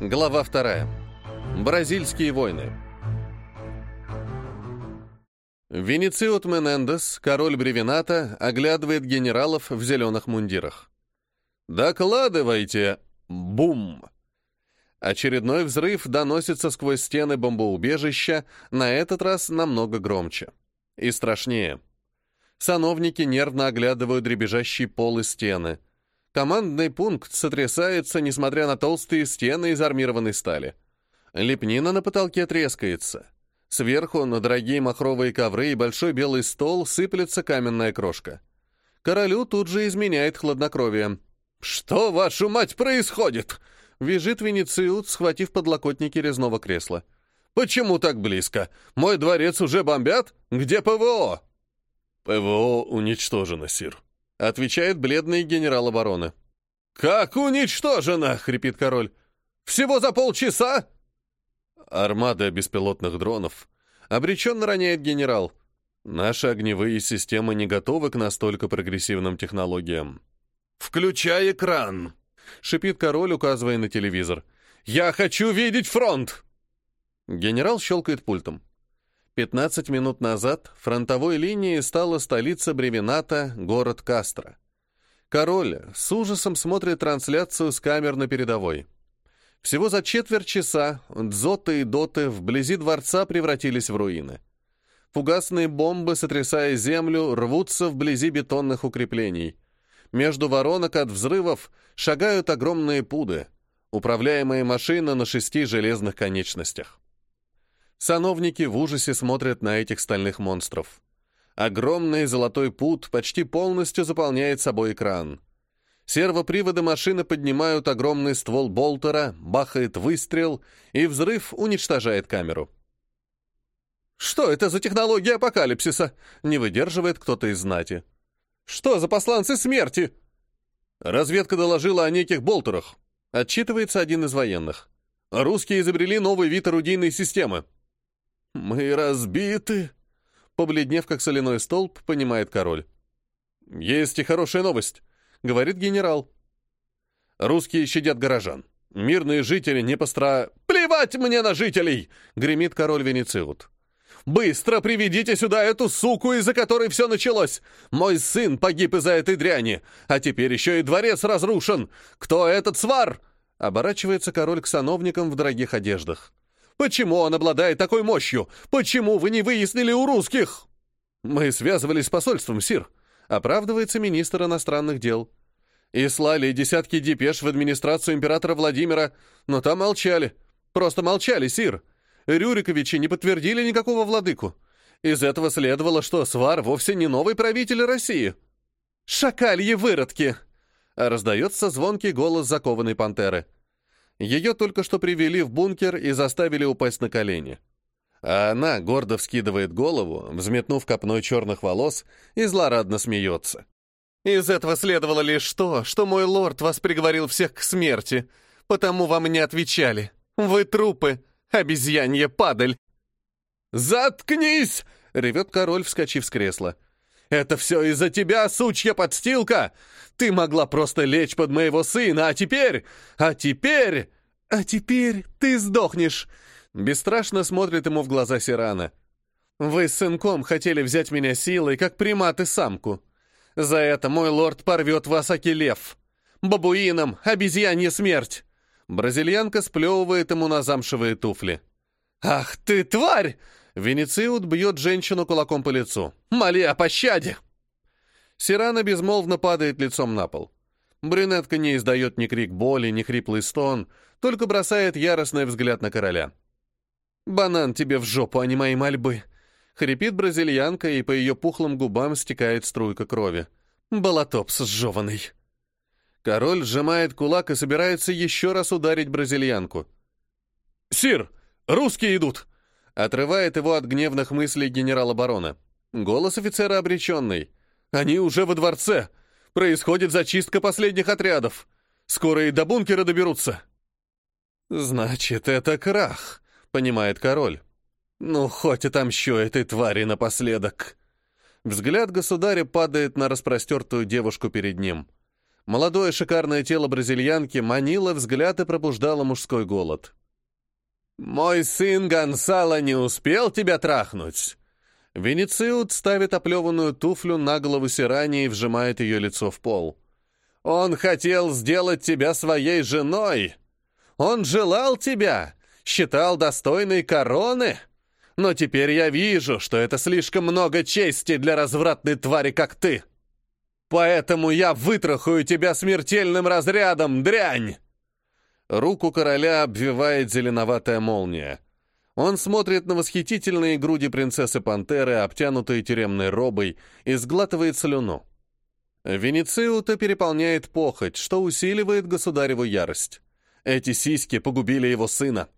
Глава вторая. Бразильские войны. Венециот Менендес, король Бревената, оглядывает генералов в зеленых мундирах. «Докладывайте!» Бум! Очередной взрыв доносится сквозь стены бомбоубежища, на этот раз намного громче. И страшнее. Сановники нервно оглядывают дребезжащий пол и стены — Командный пункт сотрясается, несмотря на толстые стены из армированной стали. Лепнина на потолке трескается. Сверху на дорогие махровые ковры и большой белый стол сыплется каменная крошка. Королю тут же изменяет хладнокровие. «Что, вашу мать, происходит?» — визжит Венециут, схватив подлокотники резного кресла. «Почему так близко? Мой дворец уже бомбят? Где ПВО?» «ПВО уничтожено, Сир», Отвечает бледный генерал обороны. «Как уничтожено?» — хрипит король. «Всего за полчаса?» Армада беспилотных дронов. Обреченно роняет генерал. Наши огневые системы не готовы к настолько прогрессивным технологиям. «Включай экран!» — шипит король, указывая на телевизор. «Я хочу видеть фронт!» Генерал щелкает пультом. 15 минут назад фронтовой линией стала столица Бревената, город Кастро. Король с ужасом смотрит трансляцию с камер на передовой. Всего за четверть часа дзоты и доты вблизи дворца превратились в руины. Фугасные бомбы, сотрясая землю, рвутся вблизи бетонных укреплений. Между воронок от взрывов шагают огромные пуды, управляемые машины на шести железных конечностях. Сановники в ужасе смотрят на этих стальных монстров. Огромный золотой пут почти полностью заполняет собой экран. Сервоприводы машины поднимают огромный ствол болтера, бахает выстрел, и взрыв уничтожает камеру. «Что это за технология апокалипсиса?» — не выдерживает кто-то из знати. «Что за посланцы смерти?» Разведка доложила о неких болтерах. Отчитывается один из военных. Русские изобрели новый вид орудийной системы. «Мы разбиты!» Побледнев, как соляной столб, понимает король. «Есть и хорошая новость», — говорит генерал. «Русские щадят горожан. Мирные жители не постра...» «Плевать мне на жителей!» — гремит король Венециут. «Быстро приведите сюда эту суку, из-за которой все началось! Мой сын погиб из-за этой дряни, а теперь еще и дворец разрушен! Кто этот свар?» Оборачивается король к сановникам в дорогих одеждах. Почему он обладает такой мощью? Почему вы не выяснили у русских?» «Мы связывались с посольством, Сир», — оправдывается министр иностранных дел. «И слали десятки депеш в администрацию императора Владимира, но там молчали. Просто молчали, Сир. Рюриковичи не подтвердили никакого владыку. Из этого следовало, что Свар вовсе не новый правитель России». «Шакальи выродки!» — раздается звонкий голос закованной пантеры. Ее только что привели в бункер и заставили упасть на колени. А она гордо вскидывает голову, взметнув копной черных волос, и злорадно смеется. «Из этого следовало лишь то, что мой лорд вас приговорил всех к смерти, потому вам не отвечали. Вы трупы, обезьянья падаль!» «Заткнись!» — ревет король, вскочив с кресла. «Это все из-за тебя, сучья подстилка! Ты могла просто лечь под моего сына, а теперь... А теперь... А теперь ты сдохнешь!» Бесстрашно смотрит ему в глаза Сирана. «Вы с сынком хотели взять меня силой, как примат и самку. За это мой лорд порвет вас Акелев. Бабуинам обезьянья смерть!» Бразильянка сплевывает ему на замшевые туфли. «Ах ты, тварь!» Венециут бьет женщину кулаком по лицу. «Моли о пощаде!» Сирана безмолвно падает лицом на пол. Брюнетка не издает ни крик боли, ни хриплый стон, только бросает яростный взгляд на короля. «Банан тебе в жопу, а не мои мольбы!» Хрипит бразильянка, и по ее пухлым губам стекает струйка крови. Болотоп сжеванный. Король сжимает кулак и собирается еще раз ударить бразильянку. «Сир, русские идут!» Отрывает его от гневных мыслей генерала барона. Голос офицера обреченный. «Они уже во дворце! Происходит зачистка последних отрядов! Скоро и до бункера доберутся!» «Значит, это крах», — понимает король. «Ну, хоть отомщу этой твари напоследок». Взгляд государя падает на распростертую девушку перед ним. Молодое шикарное тело бразильянки манило взгляд и пробуждало мужской голод. «Мой сын Гонсало не успел тебя трахнуть?» Венециут ставит оплеванную туфлю на голову Сирани и вжимает ее лицо в пол. «Он хотел сделать тебя своей женой! Он желал тебя, считал достойной короны!» Но теперь я вижу, что это слишком много чести для развратной твари, как ты. Поэтому я вытрахаю тебя смертельным разрядом, дрянь!» Руку короля обвивает зеленоватая молния. Он смотрит на восхитительные груди принцессы-пантеры, обтянутые тюремной робой, и сглатывает слюну. Венециута переполняет похоть, что усиливает государеву ярость. Эти сиськи погубили его сына.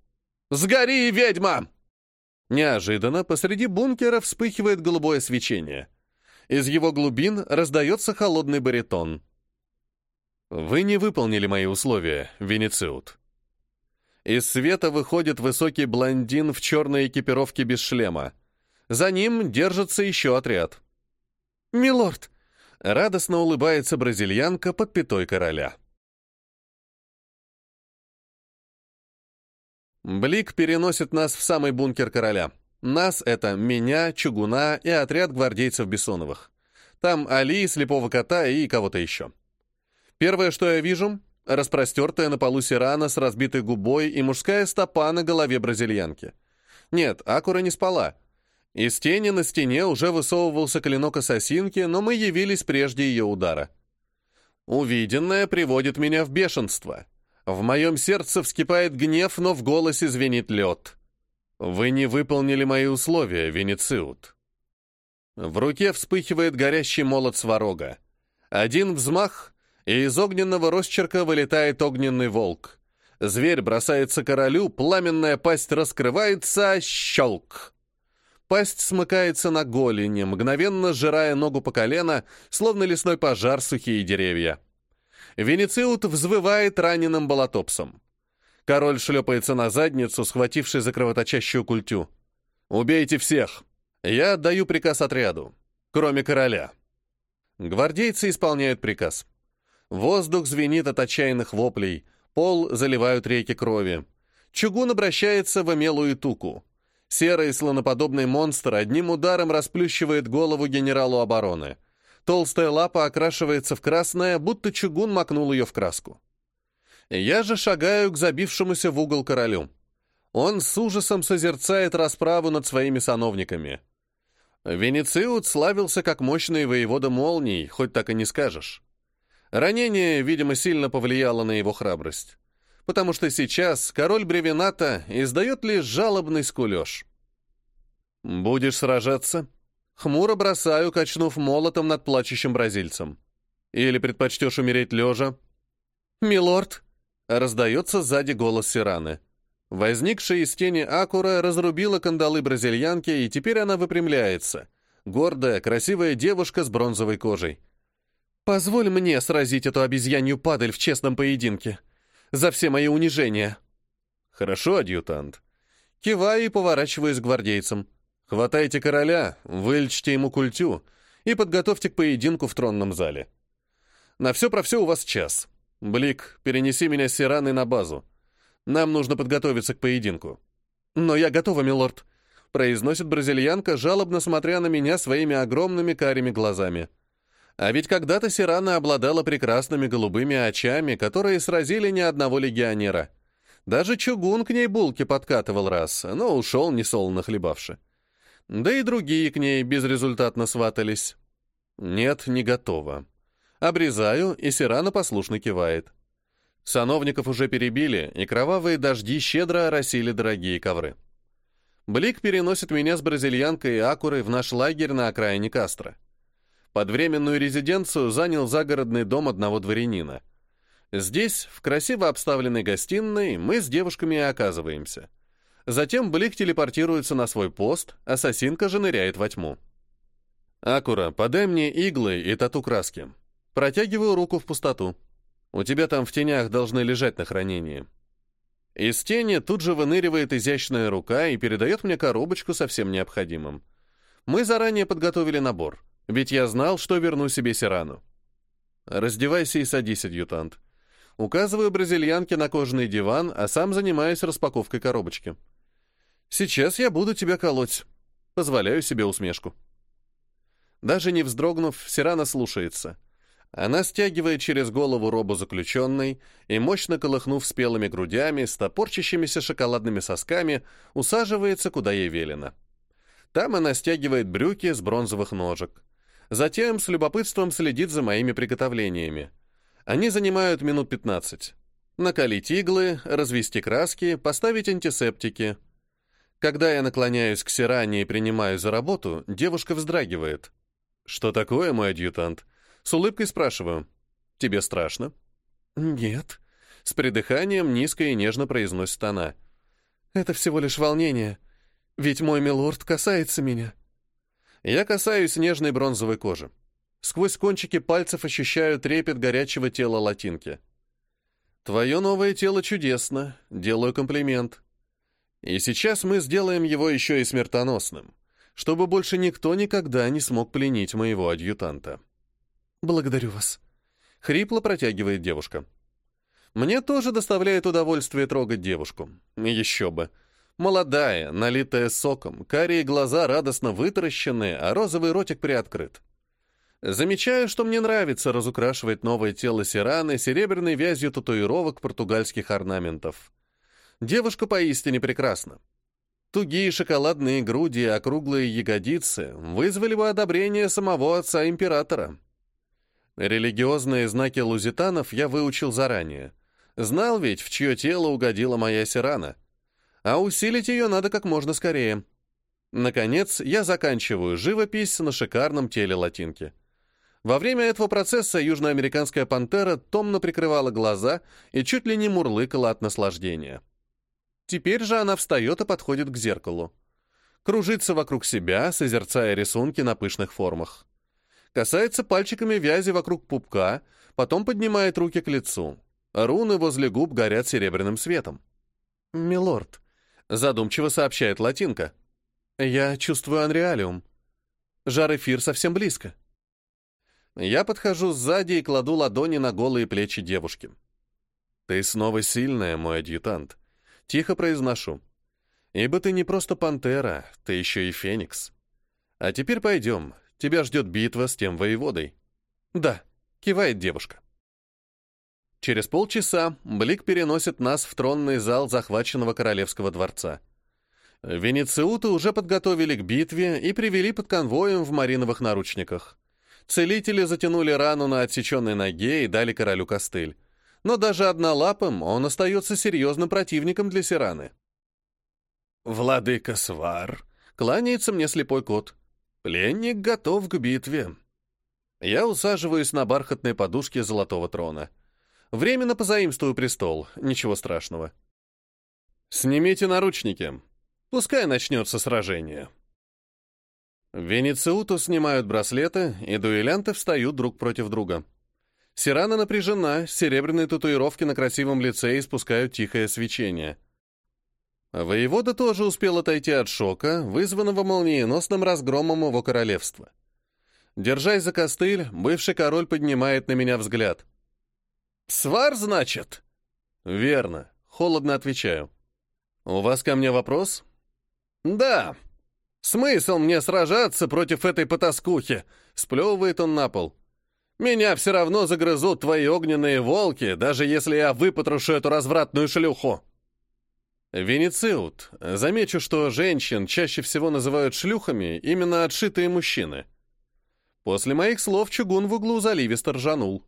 «Сгори, ведьма!» Неожиданно посреди бункера вспыхивает голубое свечение — из его глубин раздается холодный баритон. «Вы не выполнили мои условия, Венециут». Из света выходит высокий блондин в черной экипировке без шлема. За ним держится еще отряд. «Милорд!» — радостно улыбается бразильянка под пятой короля. Блик переносит нас в самый бункер короля. Нас — это меня, Чугуна и отряд гвардейцев Бессоновых. Там Али, слепого кота и кого-то еще. Первое, что я вижу — распростертая на полу сирана с разбитой губой и мужская стопа на голове бразильянки. Нет, Акура не спала. Из тени на стене уже высовывался клинок ассасинки, но мы явились прежде ее удара. Увиденное приводит меня в бешенство. В моем сердце вскипает гнев, но в голосе звенит лед. «Вы не выполнили мои условия, Венециут». В руке вспыхивает горящий молот сварога. Один взмах, и из огненного росчерка вылетает огненный волк. Зверь бросается королю, пламенная пасть раскрывается, щелк. Пасть смыкается на голени, мгновенно сжирая ногу по колено, словно лесной пожар сухие деревья. Венециут взвывает раненым болотопсом. Король шлепается на задницу, схвативший за кровоточащую культю. «Убейте всех!» Я отдаю приказ отряду, кроме короля. Гвардейцы исполняют приказ. Воздух звенит от отчаянных воплей, пол заливают реки крови. Чугун обращается в эмелую туку. Серый слоноподобный монстр одним ударом расплющивает голову генералу обороны. Толстая лапа окрашивается в красное, будто чугун макнул ее в краску. Я же шагаю к забившемуся в угол королю. Он с ужасом созерцает расправу над своими сановниками. Венециут славился как мощный воевода молний, хоть так и не скажешь. Ранение, видимо, сильно повлияло на его храбрость. Потому что сейчас король Бревената издает лишь жалобный скулеж. «Будешь сражаться?» Хмуро бросаю, качнув молотом над плачущим бразильцем. «Или предпочтешь умереть лежа?» «Милорд!» Раздается сзади голос Сираны. Возникшая из тени Акура разрубила кандалы бразильянки, и теперь она выпрямляется. Гордая, красивая девушка с бронзовой кожей. «Позволь мне сразить эту обезьянью падаль в честном поединке. За все мои унижения». «Хорошо, адъютант». Киваю и поворачиваюсь к гвардейцам. «Хватайте короля, вылечите ему культю и подготовьте к поединку в тронном зале. На все про все у вас час». «Блик, перенеси меня с Сираной на базу. Нам нужно подготовиться к поединку». «Но я готова, милорд», — произносит бразильянка, жалобно смотря на меня своими огромными карими глазами. А ведь когда-то Сирана обладала прекрасными голубыми очами, которые сразили ни одного легионера. Даже чугун к ней булки подкатывал раз, но ушел несолоно хлебавши. Да и другие к ней безрезультатно сватались. Нет, не готова. Обрезаю, и Сирана послушно кивает. Сановников уже перебили, и кровавые дожди щедро оросили дорогие ковры. Блик переносит меня с бразильянкой и Акурой в наш лагерь на окраине Кастро. Под временную резиденцию занял загородный дом одного дворянина. Здесь, в красиво обставленной гостиной, мы с девушками и оказываемся. Затем Блик телепортируется на свой пост, ассасинка же ныряет во тьму. «Акура, подай мне иглы и тату-краски», Протягиваю руку в пустоту. У тебя там в тенях должны лежать на хранении. Из тени тут же выныривает изящная рука и передает мне коробочку со всем необходимым. Мы заранее подготовили набор, ведь я знал, что верну себе Сирану. Раздевайся и садись, адъютант. Указываю бразильянке на кожаный диван, а сам занимаюсь распаковкой коробочки. Сейчас я буду тебя колоть. Позволяю себе усмешку. Даже не вздрогнув, Сирана слушается. Она стягивает через голову робу заключенной и, мощно колыхнув спелыми грудями, с топорчащимися шоколадными сосками, усаживается, куда ей велено. Там она стягивает брюки с бронзовых ножек. Затем с любопытством следит за моими приготовлениями. Они занимают минут 15. Накалить иглы, развести краски, поставить антисептики. Когда я наклоняюсь к Сиране и принимаю за работу, девушка вздрагивает. «Что такое, мой адъютант?» С улыбкой спрашиваю. «Тебе страшно?» «Нет». С придыханием низко и нежно произносит она. «Это всего лишь волнение. Ведь мой милорд касается меня». Я касаюсь нежной бронзовой кожи. Сквозь кончики пальцев ощущаю трепет горячего тела латинки. «Твое новое тело чудесно. Делаю комплимент. И сейчас мы сделаем его еще и смертоносным, чтобы больше никто никогда не смог пленить моего адъютанта». «Благодарю вас», — хрипло протягивает девушка. «Мне тоже доставляет удовольствие трогать девушку. Еще бы. Молодая, налитая соком, карие глаза радостно вытаращены, а розовый ротик приоткрыт. Замечаю, что мне нравится разукрашивать новое тело Сираны серебряной вязью татуировок португальских орнаментов. Девушка поистине прекрасна. Тугие шоколадные груди и округлые ягодицы вызвали бы одобрение самого отца императора. Религиозные знаки лузитанов я выучил заранее. Знал ведь, в чье тело угодила моя Сирана. А усилить ее надо как можно скорее. Наконец, я заканчиваю живопись на шикарном теле латинки. Во время этого процесса южноамериканская пантера томно прикрывала глаза и чуть ли не мурлыкала от наслаждения. Теперь же она встает и подходит к зеркалу. Кружится вокруг себя, созерцая рисунки на пышных формах. Касается пальчиками вязи вокруг пупка, потом поднимает руки к лицу. Руны возле губ горят серебряным светом. «Милорд», — задумчиво сообщает Латинка, — «я чувствую анреалиум. Жар эфир совсем близко». Я подхожу сзади и кладу ладони на голые плечи девушки. «Ты снова сильная, мой адъютант», — тихо произношу. «Ибо ты не просто пантера, ты еще и феникс. А теперь пойдем, Тебя ждет битва с тем воеводой». «Да», — кивает девушка. Через полчаса Блик переносит нас в тронный зал захваченного королевского дворца. Венециуты уже подготовили к битве и привели под конвоем в мариновых наручниках. Целители затянули рану на отсеченной ноге и дали королю костыль. Но даже однолапым он остается серьезным противником для Сираны. «Владыка Свар», — кланяется мне слепой кот. Пленник готов к битве. Я усаживаюсь на бархатной подушке золотого трона. Временно позаимствую престол, ничего страшного. Снимите наручники. Пускай начнется сражение. Венециуту снимают браслеты, и дуэлянты встают друг против друга. Сирана напряжена, серебряные татуировки на красивом лице испускают тихое свечение — Воевода тоже успел отойти от шока, вызванного молниеносным разгромом его королевства. Держась за костыль, бывший король поднимает на меня взгляд. «Свар, значит?» «Верно», — холодно отвечаю. «У вас ко мне вопрос?» «Да. Смысл мне сражаться против этой потаскухи?» — сплевывает он на пол. «Меня все равно загрызут твои огненные волки, даже если я выпотрошу эту развратную шлюху». Венециут. Замечу, что женщин чаще всего называют шлюхами именно отшитые мужчины. После моих слов чугун в углу заливисто ржанул.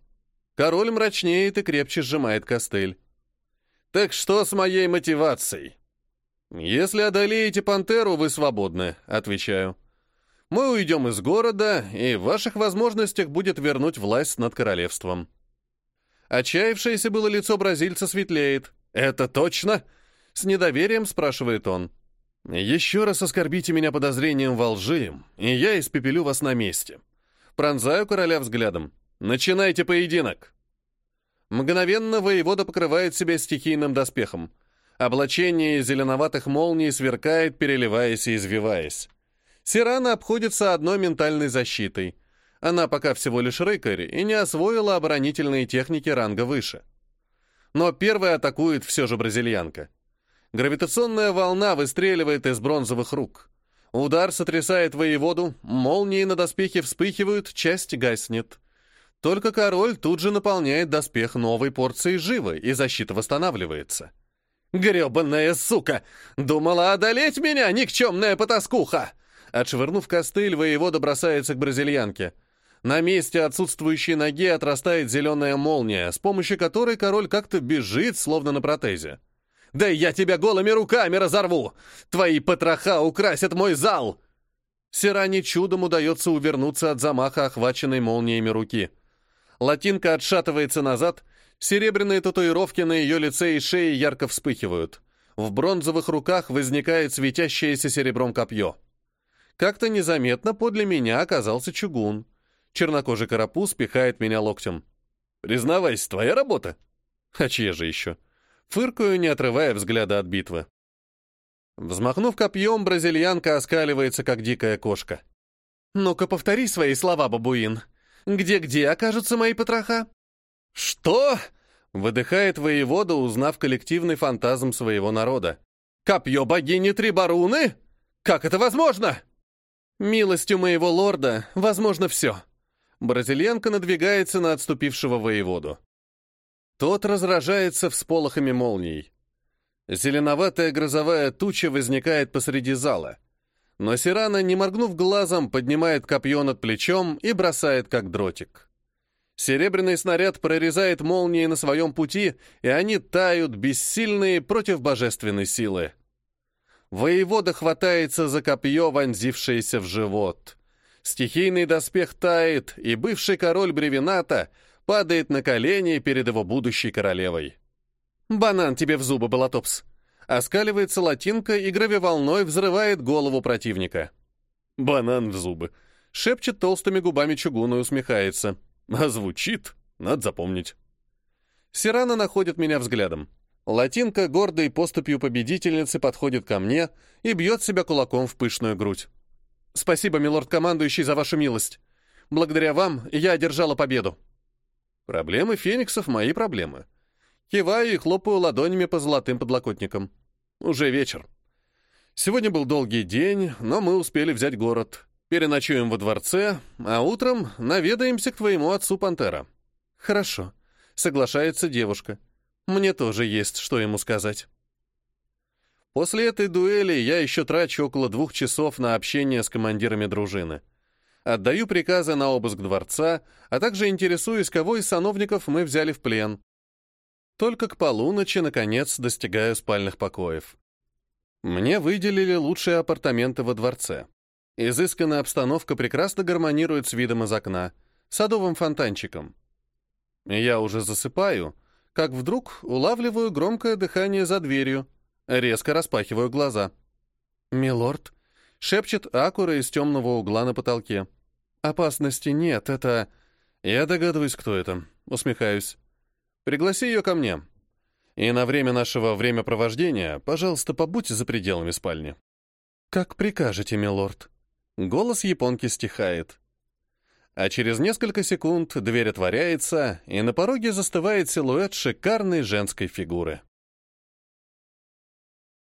Король мрачнеет и крепче сжимает костыль. «Так что с моей мотивацией?» «Если одолеете пантеру, вы свободны», — отвечаю. «Мы уйдем из города, и в ваших возможностях будет вернуть власть над королевством». Отчаявшееся было лицо бразильца светлеет. «Это точно?» С недоверием спрашивает он. «Еще раз оскорбите меня подозрением во лжи, и я испепелю вас на месте». Пронзаю короля взглядом. «Начинайте поединок!» Мгновенно воевода покрывает себя стихийным доспехом. Облачение зеленоватых молний сверкает, переливаясь и извиваясь. Сирана обходится одной ментальной защитой. Она пока всего лишь рыкарь и не освоила оборонительные техники ранга выше. Но первая атакует все же бразильянка. Гравитационная волна выстреливает из бронзовых рук. Удар сотрясает воеводу, молнии на доспехе вспыхивают, часть гаснет. Только король тут же наполняет доспех новой порцией живы, и защита восстанавливается. «Гребанная сука! Думала одолеть меня, никчемная потаскуха!» Отшвырнув костыль, воевода бросается к бразильянке. На месте отсутствующей ноги отрастает зеленая молния, с помощью которой король как-то бежит, словно на протезе. «Да я тебя голыми руками разорву! Твои потроха украсят мой зал!» Сиране чудом удается увернуться от замаха, охваченной молниями руки. Латинка отшатывается назад, Серебряные татуировки на ее лице и шее ярко вспыхивают. В бронзовых руках возникает светящееся серебром копье. Как-то незаметно подле меня оказался чугун. Чернокожий карапуз пихает меня локтем. «Признавайся, твоя работа?» «А чья же еще?» Фыркаю, не отрывая взгляда от битвы. Взмахнув копьем, бразильянка оскаливается, как дикая кошка. «Ну-ка, повтори свои слова, бабуин. Где-где окажутся мои потроха?» «Что?» — выдыхает воевода, узнав коллективный фантазм своего народа. «Копье богини Трибаруны? Как это возможно?» «Милостью моего лорда, возможно, все». Бразильянка надвигается на отступившего воеводу. Тот разражается всполохами молний. Зеленоватая грозовая туча возникает посреди зала. Но Сирана, не моргнув глазом, поднимает копье над плечом и бросает как дротик. Серебряный снаряд прорезает молнии на своем пути, и они тают, бессильные против божественной силы. Воевода хватается за копье, вонзившееся в живот. Стихийный доспех тает, и бывший король Бревената падает на колени перед его будущей королевой. «Банан тебе в зубы, Балатопс!» Оскаливается латинка и гравиволной взрывает голову противника. «Банан в зубы!» Шепчет толстыми губами чугуна и усмехается. А звучит, надо запомнить. Сирана находит меня взглядом. Латинка гордой поступью победительницы подходит ко мне и бьет себя кулаком в пышную грудь. «Спасибо, милорд-командующий, за вашу милость. Благодаря вам я одержала победу». Проблемы фениксов — мои проблемы. Киваю и хлопаю ладонями по золотым подлокотникам. Уже вечер. Сегодня был долгий день, но мы успели взять город. Переночуем во дворце, а утром наведаемся к твоему отцу Пантера». «Хорошо», — соглашается девушка. «Мне тоже есть, что ему сказать». После этой дуэли я еще трачу около двух часов на общение с командирами дружины. Отдаю приказы на обыск дворца, а также интересуюсь, кого из сановников мы взяли в плен. Только к полуночи, наконец, достигаю спальных покоев. Мне выделили лучшие апартаменты во дворце. Изысканная обстановка прекрасно гармонирует с видом из окна, садовым фонтанчиком. Я уже засыпаю, как вдруг улавливаю громкое дыхание за дверью, резко распахиваю глаза. «Милорд», — шепчет Акура из темного угла на потолке. «Опасности нет, это...» «Я догадываюсь, кто это», — усмехаюсь. «Пригласи ее ко мне. И на время нашего времяпровождения, пожалуйста, побудьте за пределами спальни». «Как прикажете, милорд», Голос японки стихает. А через несколько секунд дверь отворяется, и на пороге застывает силуэт шикарной женской фигуры.